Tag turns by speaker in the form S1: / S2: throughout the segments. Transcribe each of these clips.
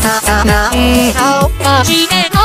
S1: たたない青マジで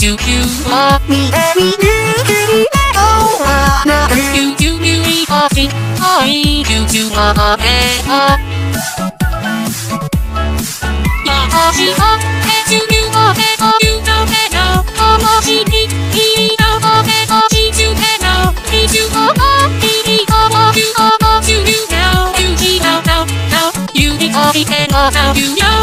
S1: you you. love me every day you know I you you you me coffee I you you love me Yeah coffee hot and you you love me oh you know me now oh coffee me he know love me coffee you me now he you love me he love you love you you now you he now now now you me coffee and love now you know